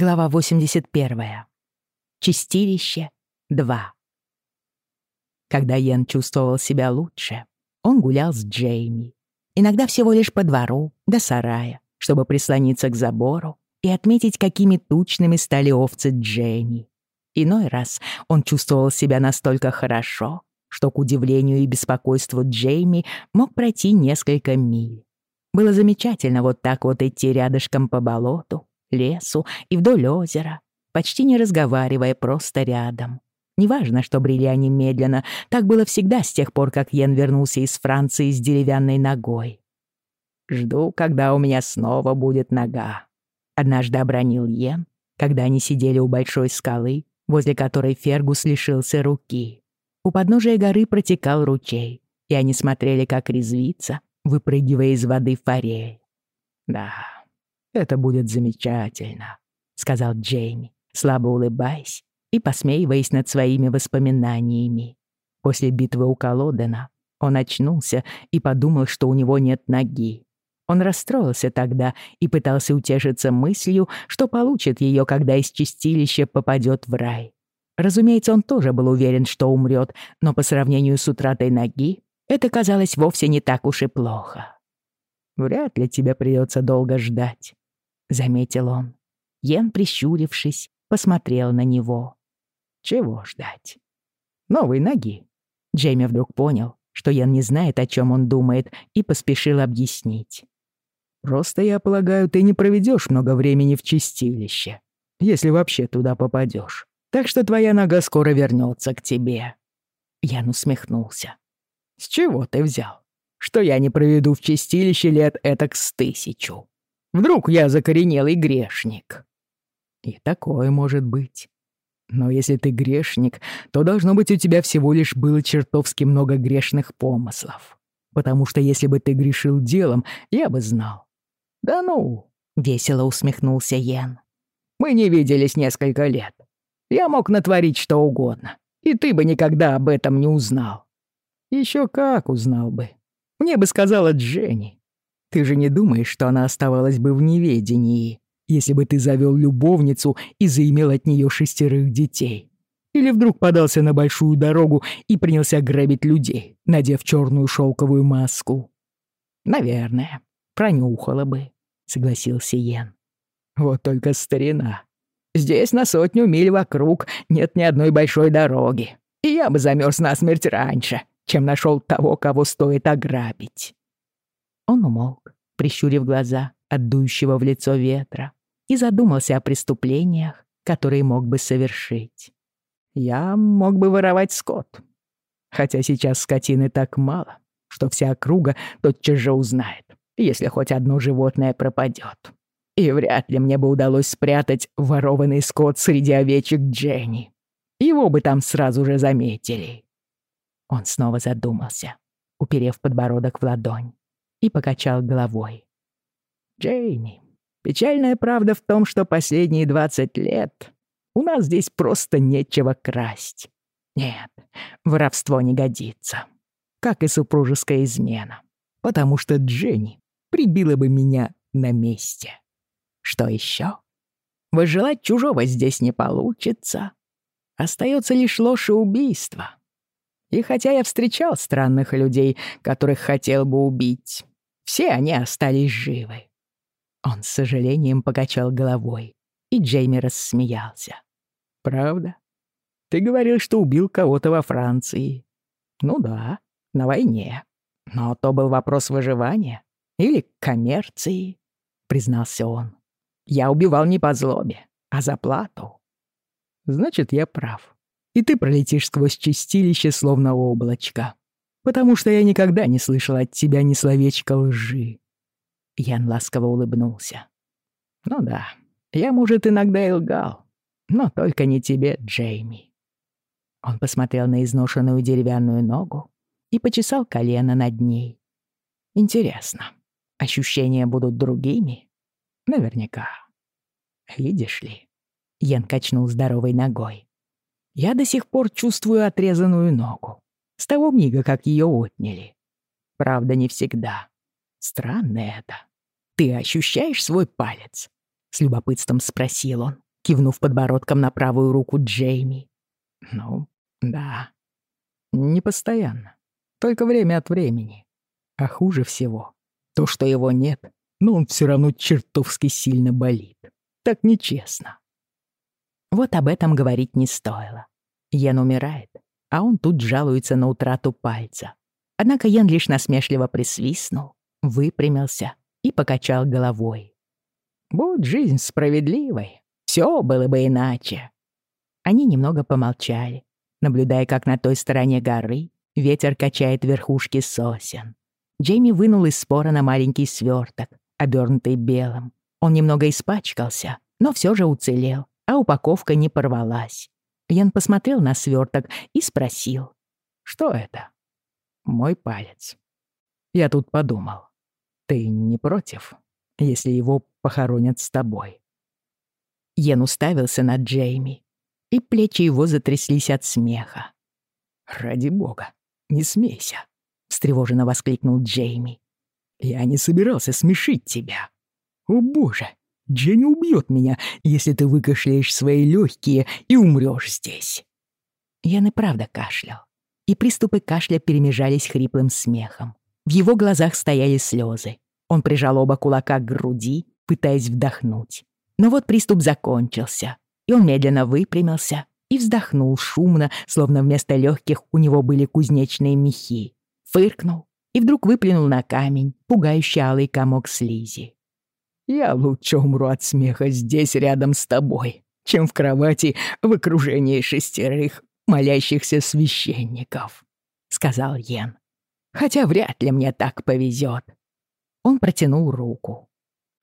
Глава 81. Чистилище 2. Когда Йен чувствовал себя лучше, он гулял с Джейми. Иногда всего лишь по двору, до сарая, чтобы прислониться к забору и отметить, какими тучными стали овцы Дженни. Иной раз он чувствовал себя настолько хорошо, что, к удивлению и беспокойству Джейми, мог пройти несколько миль. Было замечательно вот так вот идти рядышком по болоту, лесу и вдоль озера, почти не разговаривая, просто рядом. Неважно, что брели они медленно, так было всегда с тех пор, как Йен вернулся из Франции с деревянной ногой. «Жду, когда у меня снова будет нога», — однажды обронил Йен, когда они сидели у большой скалы, возле которой Фергус лишился руки. У подножия горы протекал ручей, и они смотрели, как резвится, выпрыгивая из воды форель. «Да, это будет замечательно», — сказал Джейми, слабо улыбаясь и посмеиваясь над своими воспоминаниями. После битвы у Колодена он очнулся и подумал, что у него нет ноги. Он расстроился тогда и пытался утешиться мыслью, что получит ее, когда из чистилища попадет в рай. Разумеется, он тоже был уверен, что умрет, но по сравнению с утратой ноги это казалось вовсе не так уж и плохо. «Вряд ли тебе придется долго ждать», заметил он. Йен, прищурившись, посмотрел на него. Чего ждать? Новой ноги. Джейми вдруг понял, что Йен не знает, о чем он думает, и поспешил объяснить. «Просто, я полагаю, ты не проведешь много времени в чистилище, если вообще туда попадешь. Так что твоя нога скоро вернется к тебе». Ян усмехнулся. «С чего ты взял? Что я не проведу в чистилище лет этак с тысячу?» Вдруг я закоренелый грешник. И такое может быть. Но если ты грешник, то должно быть у тебя всего лишь было чертовски много грешных помыслов. Потому что если бы ты грешил делом, я бы знал. Да ну, весело усмехнулся Йен. Мы не виделись несколько лет. Я мог натворить что угодно, и ты бы никогда об этом не узнал. Еще как узнал бы. Мне бы сказала Дженни. Ты же не думаешь, что она оставалась бы в неведении, если бы ты завел любовницу и заимел от нее шестерых детей? Или вдруг подался на большую дорогу и принялся грабить людей, надев черную шелковую маску? Наверное, пронюхала бы, согласился Йен. Вот только старина. Здесь на сотню миль вокруг нет ни одной большой дороги. И я бы замерз насмерть раньше, чем нашел того, кого стоит ограбить. Он умолк, прищурив глаза от дующего в лицо ветра, и задумался о преступлениях, которые мог бы совершить. Я мог бы воровать скот. Хотя сейчас скотины так мало, что вся округа тотчас же узнает, если хоть одно животное пропадет. И вряд ли мне бы удалось спрятать ворованный скот среди овечек Дженни. Его бы там сразу же заметили. Он снова задумался, уперев подбородок в ладонь и покачал головой. «Джейми, печальная правда в том, что последние двадцать лет у нас здесь просто нечего красть. Нет, воровство не годится, как и супружеская измена, потому что Дженни прибила бы меня на месте. Что еще? Выжелать чужого здесь не получится. Остается лишь ложь и убийство. И хотя я встречал странных людей, которых хотел бы убить, все они остались живы. Он с сожалением покачал головой, и Джейми рассмеялся. «Правда? Ты говорил, что убил кого-то во Франции. Ну да, на войне. Но то был вопрос выживания или коммерции», — признался он. «Я убивал не по злобе, а за плату». «Значит, я прав. И ты пролетишь сквозь чистилище, словно облачко потому что я никогда не слышал от тебя ни словечка лжи». Ян ласково улыбнулся. «Ну да, я, может, иногда и лгал, но только не тебе, Джейми». Он посмотрел на изношенную деревянную ногу и почесал колено над ней. «Интересно, ощущения будут другими? Наверняка. Видишь ли?» Ян качнул здоровой ногой. «Я до сих пор чувствую отрезанную ногу. С того мига, как ее отняли. Правда, не всегда. Странно это. Ты ощущаешь свой палец? С любопытством спросил он, кивнув подбородком на правую руку Джейми. «Ну, да. Не постоянно. Только время от времени. А хуже всего то, что его нет, но он все равно чертовски сильно болит. Так нечестно». Вот об этом говорить не стоило. Йен умирает, а он тут жалуется на утрату пальца. Однако Йен лишь насмешливо присвистнул, выпрямился и покачал головой. «Будь жизнь справедливой, все было бы иначе». Они немного помолчали, наблюдая, как на той стороне горы ветер качает верхушки сосен. Джейми вынул из спора на маленький сверток, обернутый белым. Он немного испачкался, но все же уцелел, а упаковка не порвалась. Ян посмотрел на сверток и спросил. «Что это?» «Мой палец». Я тут подумал. Ты не против, если его похоронят с тобой?» Йен уставился на Джейми, и плечи его затряслись от смеха. «Ради бога, не смейся», — встревоженно воскликнул Джейми. «Я не собирался смешить тебя. О боже, Дженни убьет меня, если ты выкашляешь свои легкие и умрешь здесь». Ян и правда кашлял, и приступы кашля перемежались хриплым смехом. В его глазах стояли слезы. Он прижал оба кулака к груди, пытаясь вдохнуть. Но вот приступ закончился, и он медленно выпрямился и вздохнул шумно, словно вместо легких у него были кузнечные мехи. Фыркнул и вдруг выплюнул на камень пугающий алый комок слизи. «Я лучше умру от смеха здесь, рядом с тобой, чем в кровати в окружении шестерых молящихся священников», — сказал Йен хотя вряд ли мне так повезет. Он протянул руку.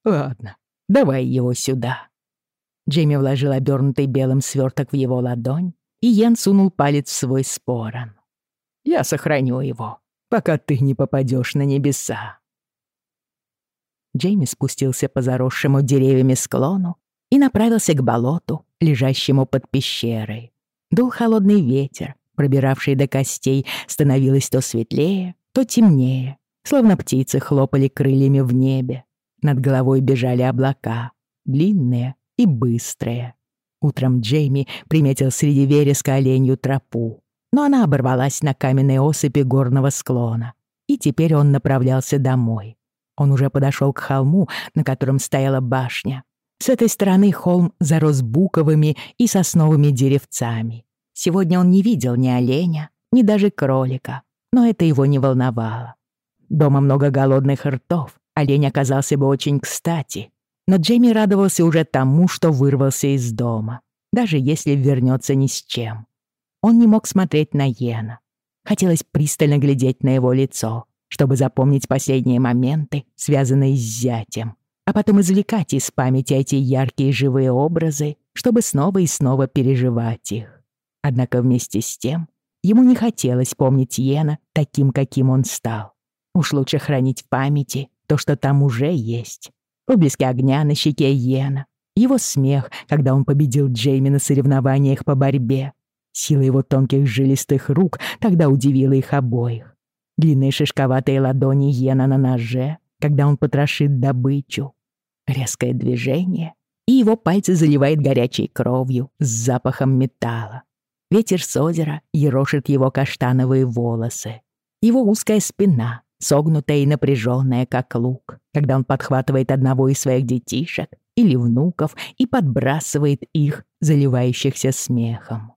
«Ладно, давай его сюда». Джейми вложил обернутый белым сверток в его ладонь, и Йен сунул палец в свой спорон. «Я сохраню его, пока ты не попадешь на небеса». Джейми спустился по заросшему деревьями склону и направился к болоту, лежащему под пещерой. Дул холодный ветер, пробиравший до костей, становилось то светлее, то темнее, словно птицы хлопали крыльями в небе. Над головой бежали облака, длинные и быстрые. Утром Джейми приметил среди вереска оленью тропу, но она оборвалась на каменной осыпи горного склона, и теперь он направлялся домой. Он уже подошел к холму, на котором стояла башня. С этой стороны холм зарос буковыми и сосновыми деревцами. Сегодня он не видел ни оленя, ни даже кролика, но это его не волновало. Дома много голодных ртов, олень оказался бы очень кстати. Но Джейми радовался уже тому, что вырвался из дома, даже если вернется ни с чем. Он не мог смотреть на Йена. Хотелось пристально глядеть на его лицо, чтобы запомнить последние моменты, связанные с зятем, а потом извлекать из памяти эти яркие живые образы, чтобы снова и снова переживать их. Однако вместе с тем ему не хотелось помнить Йена таким, каким он стал. Уж лучше хранить в памяти то, что там уже есть. Проблески огня на щеке Йена, его смех, когда он победил Джейми на соревнованиях по борьбе, сила его тонких жилистых рук тогда удивила их обоих. Длинные шишковатые ладони Йена на ноже, когда он потрошит добычу. Резкое движение, и его пальцы заливает горячей кровью с запахом металла. Ветер с озера ерошит его каштановые волосы. Его узкая спина, согнутая и напряженная, как лук, когда он подхватывает одного из своих детишек или внуков и подбрасывает их, заливающихся смехом.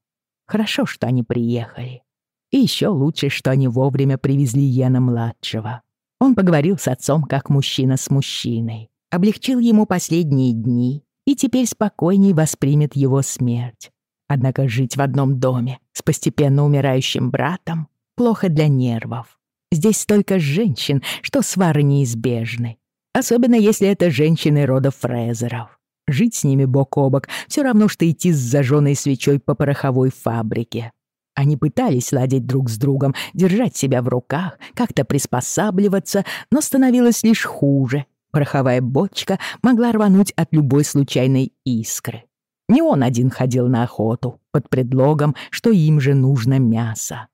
Хорошо, что они приехали. И еще лучше, что они вовремя привезли Йена-младшего. Он поговорил с отцом как мужчина с мужчиной, облегчил ему последние дни и теперь спокойней воспримет его смерть. Однако жить в одном доме с постепенно умирающим братом плохо для нервов. Здесь столько женщин, что свары неизбежны. Особенно если это женщины рода Фрезеров. Жить с ними бок о бок все равно, что идти с зажженной свечой по пороховой фабрике. Они пытались ладить друг с другом, держать себя в руках, как-то приспосабливаться, но становилось лишь хуже. Пороховая бочка могла рвануть от любой случайной искры. Не он один ходил на охоту под предлогом, что им же нужно мясо.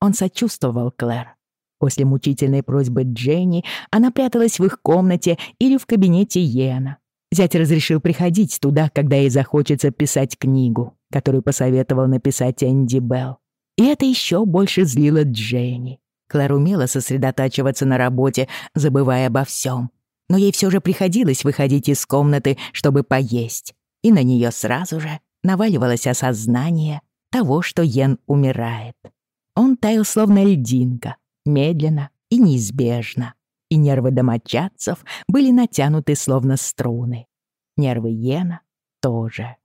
Он сочувствовал Клэр. После мучительной просьбы Дженни она пряталась в их комнате или в кабинете Йена. Зять разрешил приходить туда, когда ей захочется писать книгу, которую посоветовал написать Энди Белл. И это еще больше злило Дженни. Клэр умела сосредотачиваться на работе, забывая обо всем. Но ей все же приходилось выходить из комнаты, чтобы поесть. И на нее сразу же наваливалось осознание того, что Йен умирает. Он таял словно льдинка, медленно и неизбежно. И нервы домочадцев были натянуты словно струны. Нервы Йена тоже.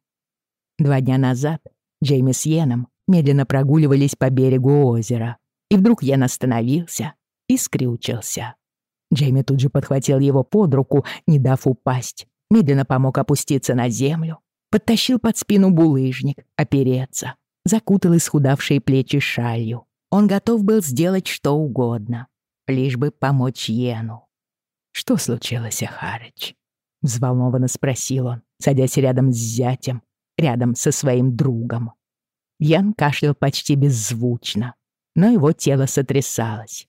Два дня назад Джейми с Йеном медленно прогуливались по берегу озера. И вдруг Йен остановился и скрючился. Джейми тут же подхватил его под руку, не дав упасть, медленно помог опуститься на землю, подтащил под спину булыжник, опереться, закутал исхудавшие плечи шалью. Он готов был сделать что угодно, лишь бы помочь Йену. «Что случилось, Ахарыч?» — взволнованно спросил он, садясь рядом с зятем, рядом со своим другом. Ян кашлял почти беззвучно, но его тело сотрясалось.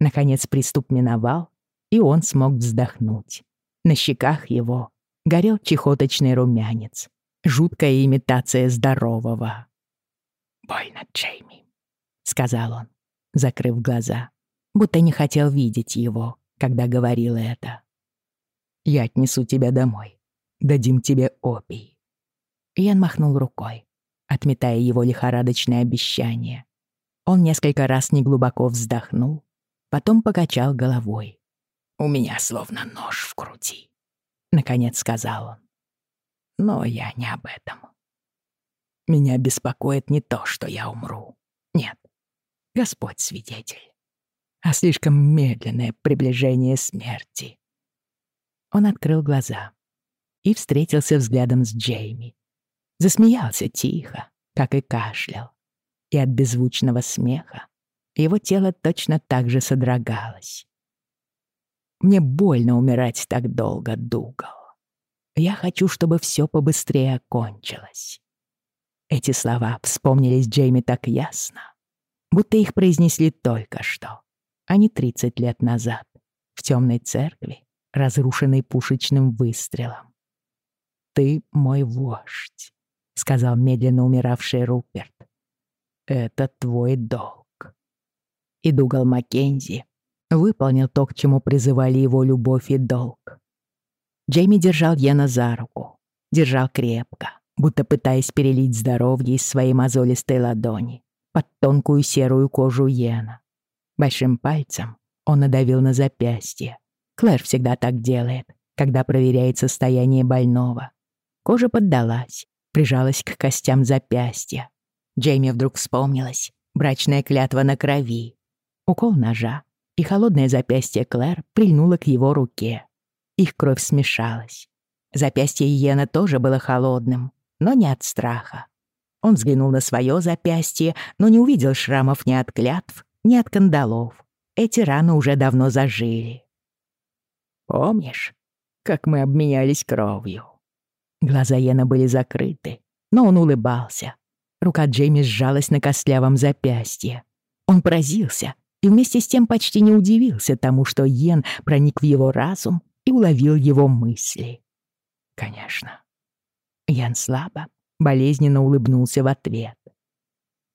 Наконец приступ миновал, и он смог вздохнуть. На щеках его горел чехоточный румянец. Жуткая имитация здорового. «Больно, Джейми», — сказал он, закрыв глаза, будто не хотел видеть его, когда говорил это. «Я отнесу тебя домой. Дадим тебе опий». Ян махнул рукой, отметая его лихорадочное обещание. Он несколько раз неглубоко вздохнул, потом покачал головой. «У меня словно нож в груди», — наконец сказал он. «Но я не об этом. Меня беспокоит не то, что я умру. Нет, Господь свидетель, а слишком медленное приближение смерти». Он открыл глаза и встретился взглядом с Джейми. Засмеялся тихо, как и кашлял. И от беззвучного смеха его тело точно так же содрогалось. Мне больно умирать так долго, Дугал. Я хочу, чтобы все побыстрее окончилось. Эти слова вспомнились Джейми так ясно, будто их произнесли только что, а не 30 лет назад, в темной церкви, разрушенной пушечным выстрелом. «Ты мой вождь», — сказал медленно умиравший Руперт. «Это твой долг». И Дугал Маккензи выполнил то, к чему призывали его любовь и долг. Джейми держал Йена за руку, держал крепко, будто пытаясь перелить здоровье из своей мозолистой ладони под тонкую серую кожу Йена. Большим пальцем он надавил на запястье. Клэр всегда так делает, когда проверяет состояние больного. Кожа поддалась, прижалась к костям запястья. Джейми вдруг вспомнилась брачная клятва на крови. Укол ножа, и холодное запястье Клэр прильнуло к его руке. Их кровь смешалась. Запястье Иена тоже было холодным, но не от страха. Он взглянул на свое запястье, но не увидел шрамов ни от клятв, ни от кандалов. Эти раны уже давно зажили. «Помнишь, как мы обменялись кровью?» Глаза Йена были закрыты, но он улыбался. Рука Джейми сжалась на костлявом запястье. Он поразился, и вместе с тем почти не удивился тому, что Йен проник в его разум и уловил его мысли. Конечно. Ян слабо, болезненно улыбнулся в ответ.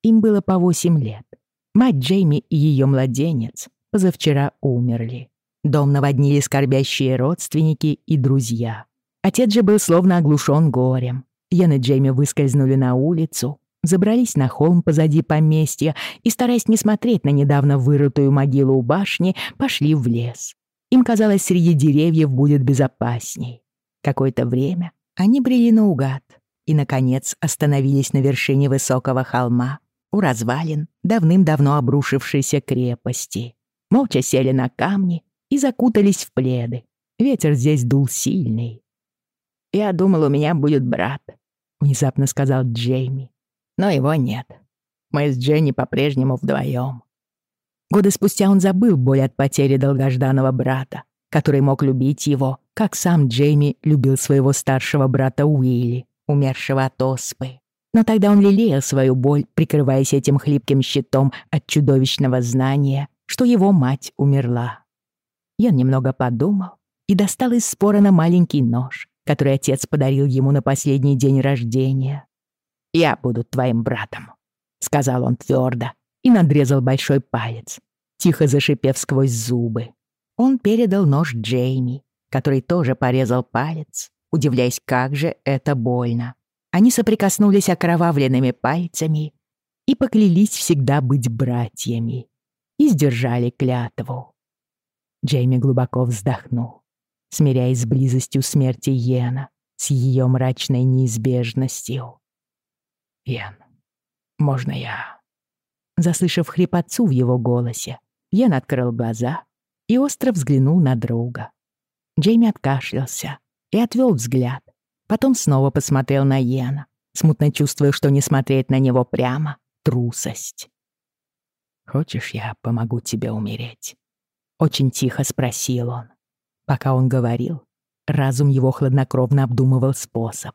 Им было по восемь лет. Мать Джейми и ее младенец позавчера умерли. Дом наводнили скорбящие родственники и друзья. Отец же был словно оглушен горем. Ян и Джейми выскользнули на улицу, забрались на холм позади поместья и, стараясь не смотреть на недавно вырытую могилу у башни, пошли в лес. Им казалось, среди деревьев будет безопасней. Какое-то время они брели наугад и, наконец, остановились на вершине высокого холма у развалин давным-давно обрушившейся крепости. Молча сели на камни и закутались в пледы. Ветер здесь дул сильный. «Я думал, у меня будет брат», — внезапно сказал Джейми но его нет. Мы с Дженни по-прежнему вдвоем. Годы спустя он забыл боль от потери долгожданного брата, который мог любить его, как сам Джейми любил своего старшего брата Уилли, умершего от оспы. Но тогда он лелеял свою боль, прикрываясь этим хлипким щитом от чудовищного знания, что его мать умерла. Я немного подумал и достал из спора на маленький нож, который отец подарил ему на последний день рождения. «Я буду твоим братом», — сказал он твердо и надрезал большой палец, тихо зашипев сквозь зубы. Он передал нож Джейми, который тоже порезал палец, удивляясь, как же это больно. Они соприкоснулись окровавленными пальцами и поклялись всегда быть братьями. И сдержали клятву. Джейми глубоко вздохнул, смиряясь с близостью смерти Йена, с ее мрачной неизбежностью. «Йен, можно я?» Заслышав хрипотцу в его голосе, Йен открыл глаза и остро взглянул на друга. Джейми откашлялся и отвел взгляд, потом снова посмотрел на Йена, смутно чувствуя, что не смотреть на него прямо — трусость. «Хочешь, я помогу тебе умереть?» Очень тихо спросил он. Пока он говорил, разум его хладнокровно обдумывал способ.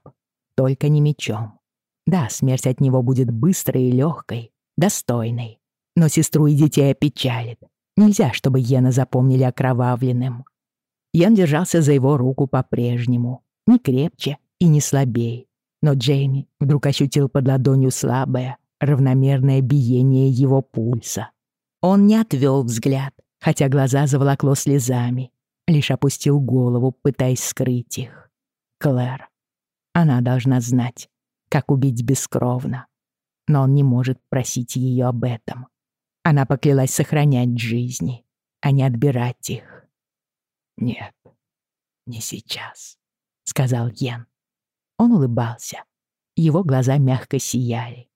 Только не мечом. Да, смерть от него будет быстрой и легкой, достойной. Но сестру и детей опечалит. Нельзя, чтобы Йена запомнили окровавленным. Ян держался за его руку по-прежнему. Не крепче и не слабей. Но Джейми вдруг ощутил под ладонью слабое, равномерное биение его пульса. Он не отвел взгляд, хотя глаза заволокло слезами, лишь опустил голову, пытаясь скрыть их. Клэр. Она должна знать, как убить бескровно. Но он не может просить ее об этом. Она поклялась сохранять жизни, а не отбирать их. «Нет, не сейчас», — сказал Йен. Он улыбался. Его глаза мягко сияли.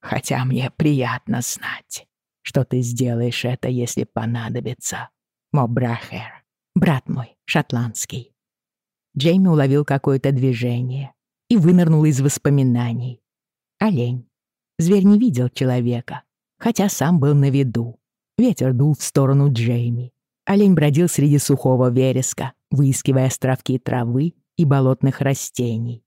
«Хотя мне приятно знать, что ты сделаешь это, если понадобится. Мобрахер, брат мой, шотландский». Джейми уловил какое-то движение и вынырнул из воспоминаний. Олень. Зверь не видел человека, хотя сам был на виду. Ветер дул в сторону Джейми. Олень бродил среди сухого вереска, выискивая островки травы и болотных растений.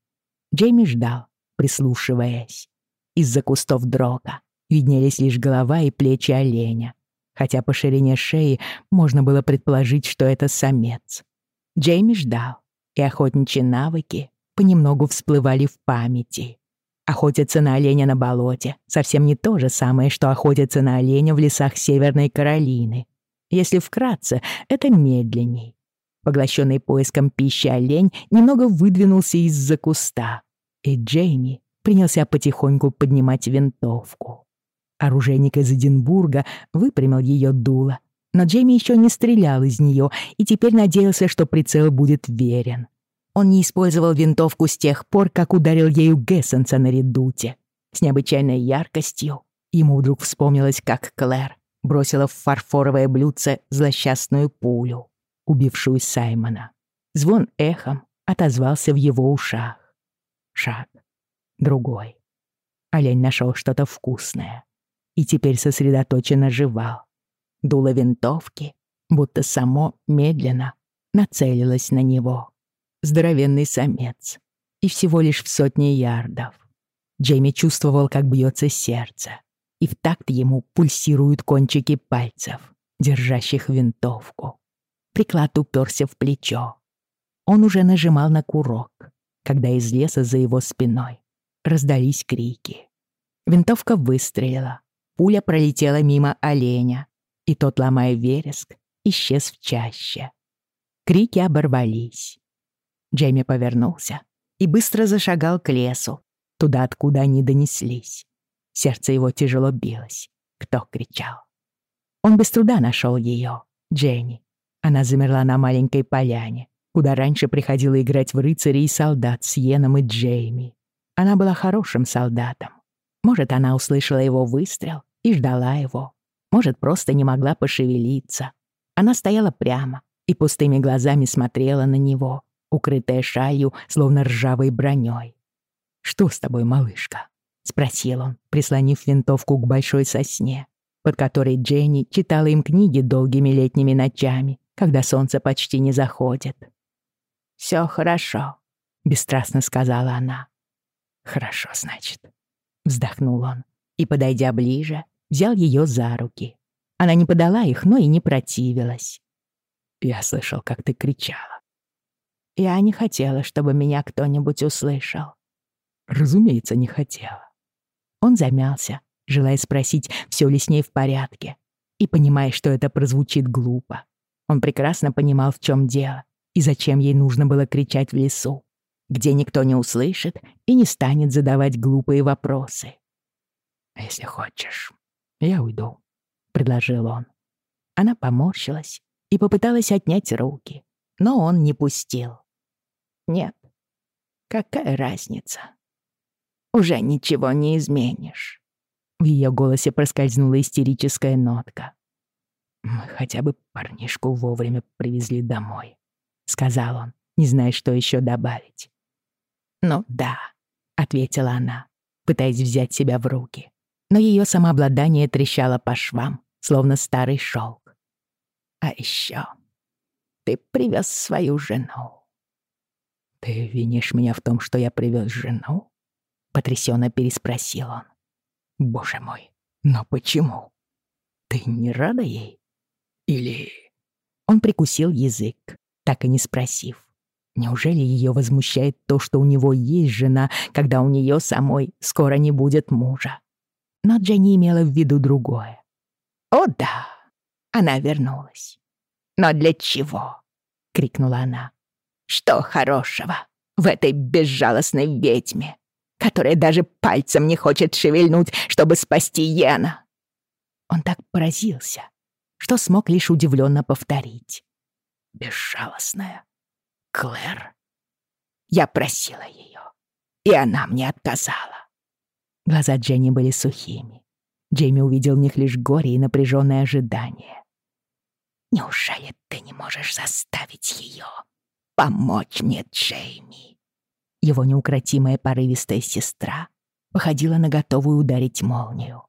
Джейми ждал, прислушиваясь. Из-за кустов дрога виднелись лишь голова и плечи оленя, хотя по ширине шеи можно было предположить, что это самец. Джейми ждал, и охотничьи навыки понемногу всплывали в памяти. Охотиться на оленя на болоте совсем не то же самое, что охотиться на оленя в лесах Северной Каролины. Если вкратце, это медленней. Поглощенный поиском пищи олень немного выдвинулся из-за куста, и Джейми принялся потихоньку поднимать винтовку. Оружейник из Эдинбурга выпрямил ее дуло, но Джейми еще не стрелял из нее и теперь надеялся, что прицел будет верен. Он не использовал винтовку с тех пор, как ударил ею Гессенса на редуте. С необычайной яркостью ему вдруг вспомнилось, как Клэр бросила в фарфоровое блюдце злосчастную пулю, убившую Саймона. Звон эхом отозвался в его ушах. Шаг. Другой. Олень нашел что-то вкусное и теперь сосредоточенно жевал. Дуло винтовки, будто само медленно, нацелилось на него. Здоровенный самец. И всего лишь в сотне ярдов. Джейми чувствовал, как бьется сердце. И в такт ему пульсируют кончики пальцев, держащих винтовку. Приклад уперся в плечо. Он уже нажимал на курок, когда из леса за его спиной раздались крики. Винтовка выстрелила, Пуля пролетела мимо оленя, и тот, ломая вереск, исчез в чаще. Крики оборвались. Джейми повернулся и быстро зашагал к лесу, туда, откуда они донеслись. Сердце его тяжело билось. Кто кричал? Он без труда нашел ее, Дженни. Она замерла на маленькой поляне, куда раньше приходила играть в рыцарей и солдат с Йеном и Джейми. Она была хорошим солдатом. Может, она услышала его выстрел и ждала его. Может, просто не могла пошевелиться. Она стояла прямо и пустыми глазами смотрела на него, укрытая шалью, словно ржавой броней. «Что с тобой, малышка?» — спросил он, прислонив винтовку к большой сосне, под которой Дженни читала им книги долгими летними ночами, когда солнце почти не заходит. «Всё хорошо», — бесстрастно сказала она. «Хорошо, значит», — вздохнул он и, подойдя ближе, взял ее за руки. Она не подала их, но и не противилась. «Я слышал, как ты кричала». Я не хотела, чтобы меня кто-нибудь услышал. Разумеется, не хотела. Он замялся, желая спросить, все ли с ней в порядке, и понимая, что это прозвучит глупо. Он прекрасно понимал, в чем дело и зачем ей нужно было кричать в лесу, где никто не услышит и не станет задавать глупые вопросы. «Если хочешь, я уйду», — предложил он. Она поморщилась и попыталась отнять руки, но он не пустил. «Нет, какая разница? Уже ничего не изменишь». В ее голосе проскользнула истерическая нотка. «Мы хотя бы парнишку вовремя привезли домой», — сказал он, не зная, что еще добавить. «Ну да», — ответила она, пытаясь взять себя в руки. Но ее самообладание трещало по швам, словно старый шелк. «А еще ты привез свою жену». «Ты винишь меня в том, что я привез жену?» — потрясенно переспросил он. «Боже мой, но почему? Ты не рада ей? Или...» Он прикусил язык, так и не спросив. Неужели ее возмущает то, что у него есть жена, когда у нее самой скоро не будет мужа? Но Дженни имела в виду другое. «О да, она вернулась. Но для чего?» — крикнула она. «Что хорошего в этой безжалостной ведьме, которая даже пальцем не хочет шевельнуть, чтобы спасти Йена?» Он так поразился, что смог лишь удивленно повторить. «Безжалостная Клэр. Я просила ее, и она мне отказала. Глаза Дженни были сухими. Джейми увидел в них лишь горе и напряженное ожидание. «Неужели ты не можешь заставить ее помочь мне, Джейми?» Его неукротимая порывистая сестра походила на готовую ударить молнию.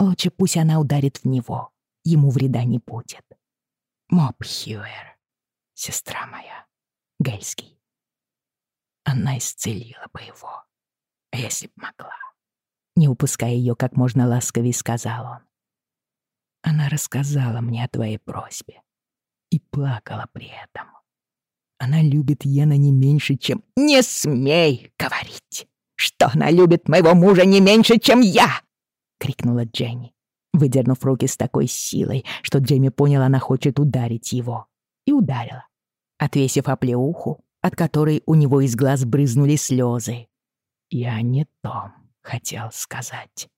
Лучше пусть она ударит в него, ему вреда не будет. Моб Хьюэр, сестра моя. Гельский. Она исцелила бы его, если б могла. Не упуская ее как можно ласковее, сказал он. Она рассказала мне о твоей просьбе и плакала при этом. Она любит Йена не меньше, чем... «Не смей говорить, что она любит моего мужа не меньше, чем я!» — крикнула Дженни, выдернув руки с такой силой, что Джейми понял, она хочет ударить его. И ударила отвесив оплеуху, от которой у него из глаз брызнули слезы. «Я не то хотел сказать».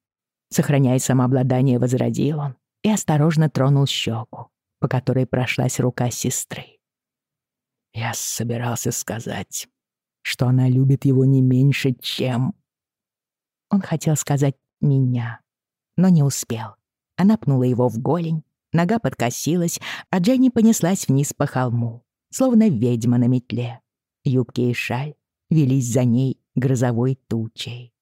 Сохраняя самообладание, возродил он и осторожно тронул щеку, по которой прошлась рука сестры. «Я собирался сказать, что она любит его не меньше, чем...» Он хотел сказать «меня», но не успел. Она пнула его в голень, нога подкосилась, а Дженни понеслась вниз по холму словно ведьма на метле. Юбки и шаль велись за ней грозовой тучей.